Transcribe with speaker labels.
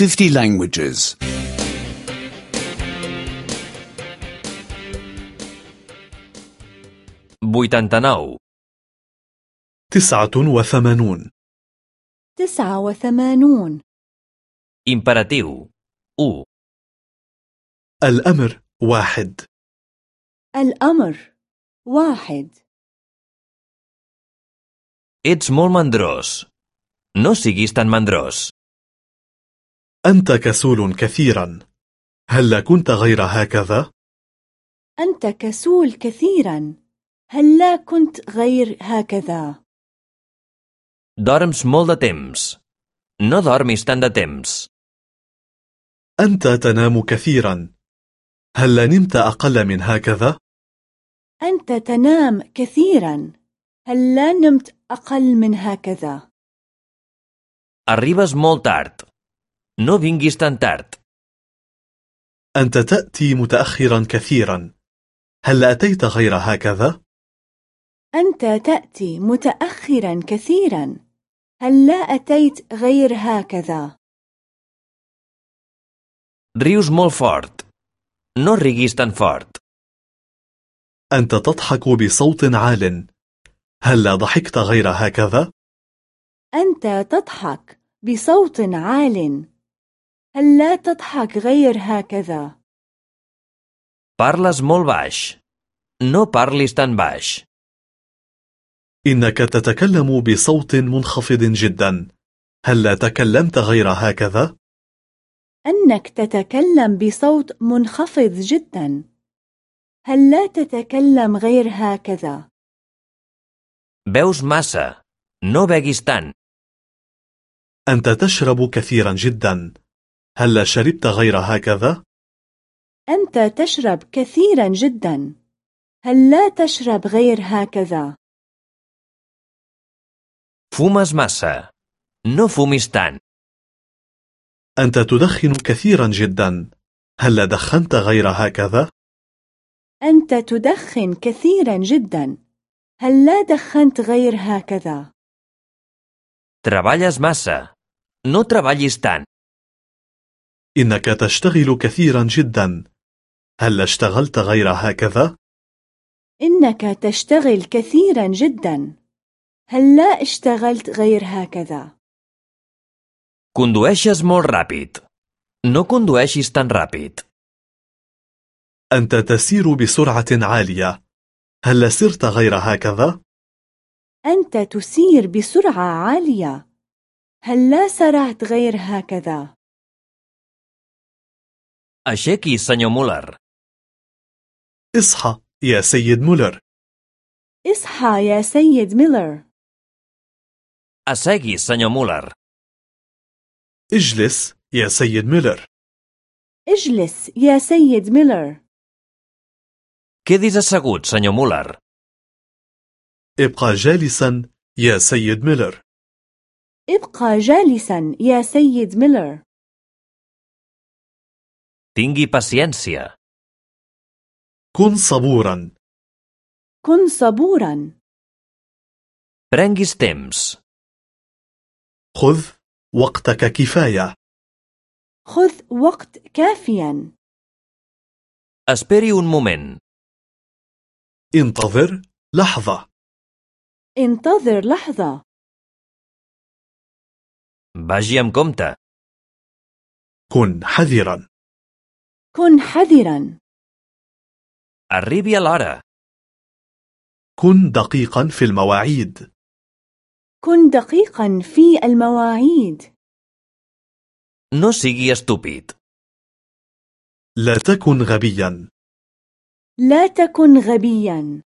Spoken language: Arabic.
Speaker 1: 50 languages.
Speaker 2: 89.
Speaker 3: تسعة وثمانون
Speaker 4: تسعة وثمانون
Speaker 2: Imperatiu. 1.
Speaker 3: الأمر واحد
Speaker 4: الأمر واحد
Speaker 2: Ets molt mandrós. No siguis tan mandrós.
Speaker 3: أنت كسول كثيرا هل كنت غير هكذا؟
Speaker 4: أنت كسول كثيرا هل لا كنت غير هكذا؟
Speaker 2: Dorms molt de temps. No dormis tant de temps.
Speaker 3: أنت تنام كثيرا هل نمت أقل من هكذا؟
Speaker 4: أنت تنام كثيرا هل لا نمت أقل من هكذا؟
Speaker 2: Arribes molt tard. No vinguis tan tard.
Speaker 3: أنت تأتي متأخرا كثيرا هل أتيت غير هكذا؟
Speaker 4: أنت تأتي متأخرا كثيرا هل لا أتيت غير هكذا؟
Speaker 2: Rius molt fort. No riguis tan fort.
Speaker 3: أنت تضحك بصوت عال هل لا ضحكت غير هكذا؟
Speaker 4: أنت تضحك بصوت عال هل لا تضحك غير هكذا؟
Speaker 2: Parles molt baix. No parlis tan baix.
Speaker 3: إنك تتكلم بصوت منخفض جدا هل لا تكلمت غير هكذا؟
Speaker 4: أنك تتكلم بصوت منخفض جدا هل لا تتكلم غير هكذا؟
Speaker 2: Beus massa. No beguis tant.
Speaker 3: أنت تشرب كثيرا جدا هل لا شربت غير هكذا؟
Speaker 4: أنت تشرب كثيرا جدا هل لا تشرب غير هكذا؟
Speaker 2: Fumes massa. No fumis tant.
Speaker 3: أنت تدخن كثيرا جدا هل لا دخنت غير هكذا؟
Speaker 4: أنت تدخن كثيرا جدا هل لا دخنت غير هكذا؟
Speaker 2: Treballes massa. No treballis tant.
Speaker 3: إنك تشتغل كثيرا جدا هل اشتغلت غير هكذا؟
Speaker 4: إنك تشتغل كثيرا جدا هل لا اشتغلت غير هكذا؟
Speaker 2: Condueixes molt ràpid. No condueixis tan ràpid.
Speaker 3: أنت تسير بسرعة عالية هل سرت غير هكذا؟
Speaker 4: أنت تسير بسرعة عالية هل لا سرعت غير هكذا؟
Speaker 2: Aixequi's, senyor Muller.
Speaker 3: اصحى يا سيد مولر
Speaker 4: اصحى يا سيد ميلر
Speaker 2: Assegui's, senyor Muller.
Speaker 3: اجلس يا سيد ميلر
Speaker 4: اجلس يا سيد ميلر
Speaker 2: Quedi's assegut, senyor Muller.
Speaker 3: ابقى جالسا يا سيد ميلر
Speaker 4: ابقى جالسا يا سيد ميلر
Speaker 2: Tingui paciència.
Speaker 3: كن صبورا
Speaker 4: كن صبورا
Speaker 2: Prenguis temps.
Speaker 3: خذ وقتك كفاية
Speaker 4: خذ وقت كافيا
Speaker 2: Esperi un moment.
Speaker 3: انتظر لحظة
Speaker 4: انتظر لحظة
Speaker 2: Vagi amb compte.
Speaker 3: كن حذرا
Speaker 4: كن حذرا.
Speaker 2: Arribi a l'hora.
Speaker 3: كن دقيقا في المواعيد.
Speaker 4: كن دقيقا في المواعيد.
Speaker 2: No sigui estúpid.
Speaker 3: لا تكن غبيا.
Speaker 4: لا تكن غبيا.